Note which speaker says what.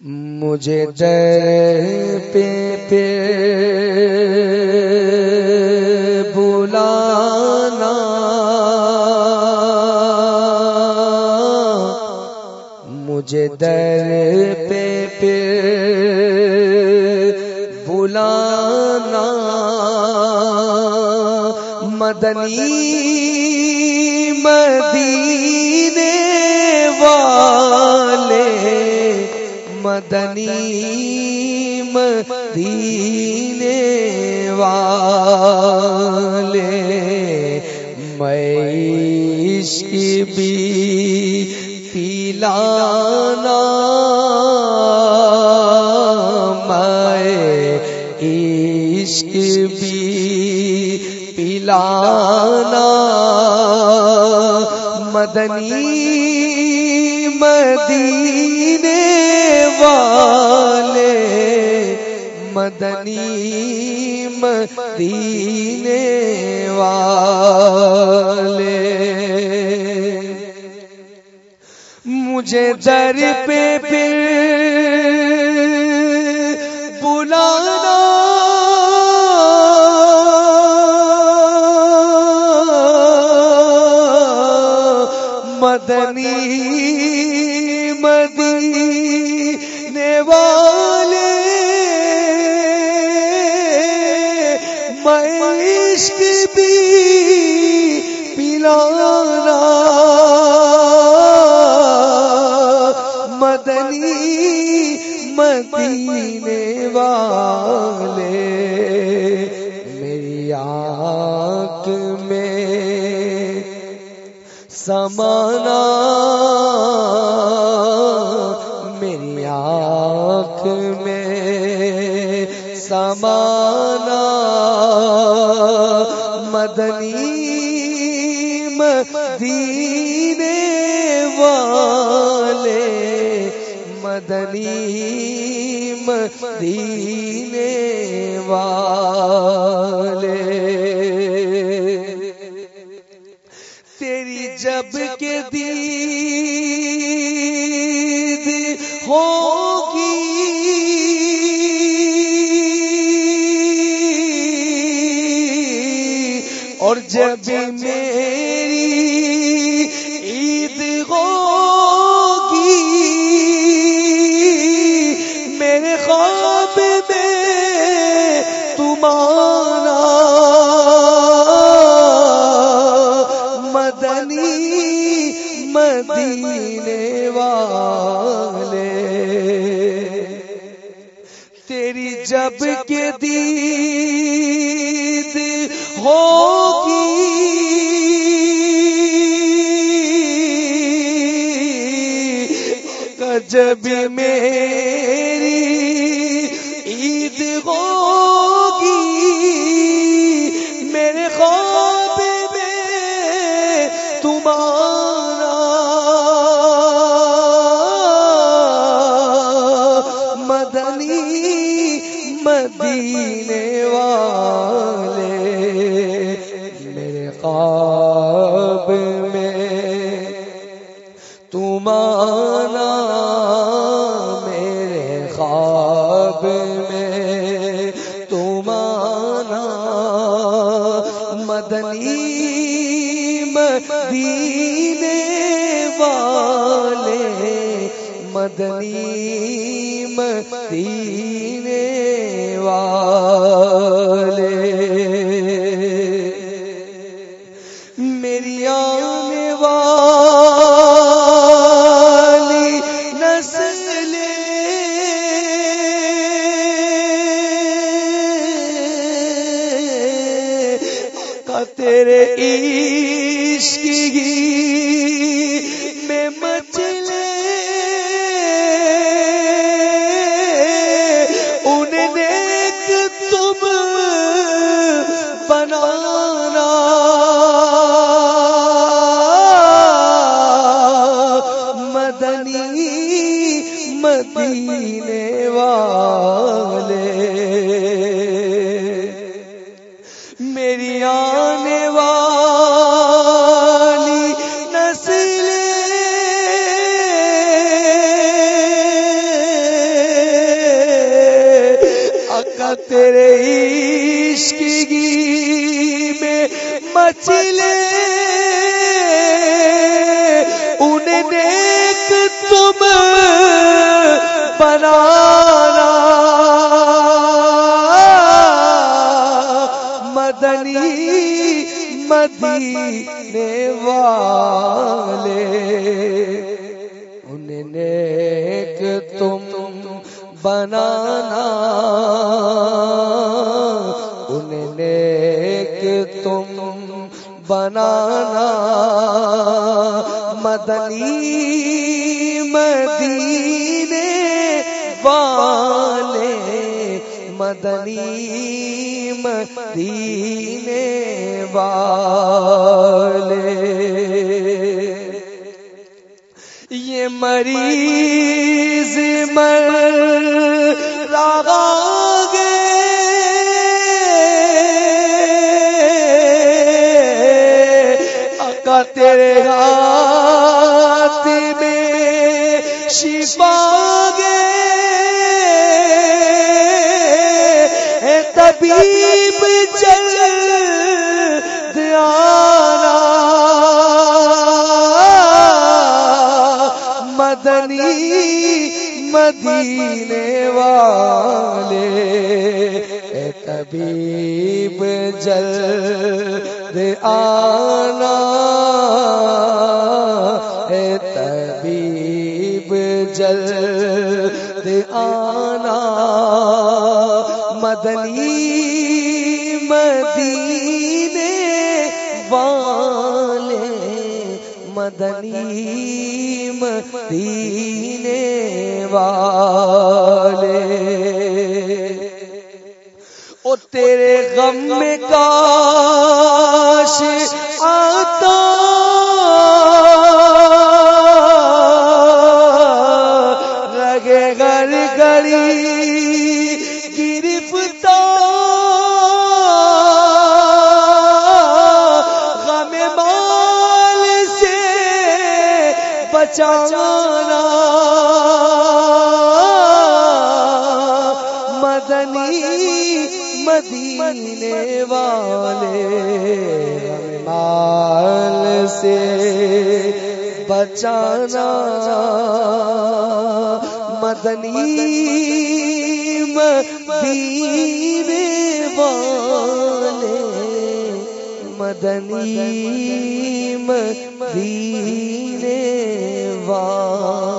Speaker 1: مجھے در پہ پہ بلانا مجھے در پہ پہ بلانا مدنی مدینے مدنی مدینے والے میں عشق بھی پیلانا میں عشق بھی پلانا مدنی مدینے مدنی مدینے والے۔ مجھے در پہ پھر مدنی مدینے والے میری آنکھ میں سمانا میری آنکھ میں سمانا مدنی مدینے والے۔ مدنی مدینے والے۔ تیری جب کے دید ہوگی۔ اور جب میری جب کے دید ہوگی جب میری عید ہوگی میرے خواب میں تمہارا مدنی مدینے والے میرے خواب میں تمہارا میرے خواب میں تمہارا مدنی مدینے والے مدنی مدینے تیرے عشق ہی میں مچلے انہیں نیک تم بنانا مدنی مدینے والے تیرے عشق کی میں مچلے انہیں نیک تم بنانا مدنی مدینے بنانا۔ انہیں نیک تم بنانا۔ مدنی مدینے والے مدنی مدینے والے۔ مریض مر راگا گے اکا تیرے ہاتھ میں شفا گے۔ اے طبیب چل مدینے والے، اے طبیب جلد آنا، اے طبیب جلد آنا، مدنی مدینے والے، مدنی مدینے والے۔ او تیرے غم میں کاش آتا۔ لگے گھر گڑی گرفتا غم مال سے بچانا۔ مدنی مدینے والے مال سے بچانا مدنی مدینے والے مدنی مدینے والے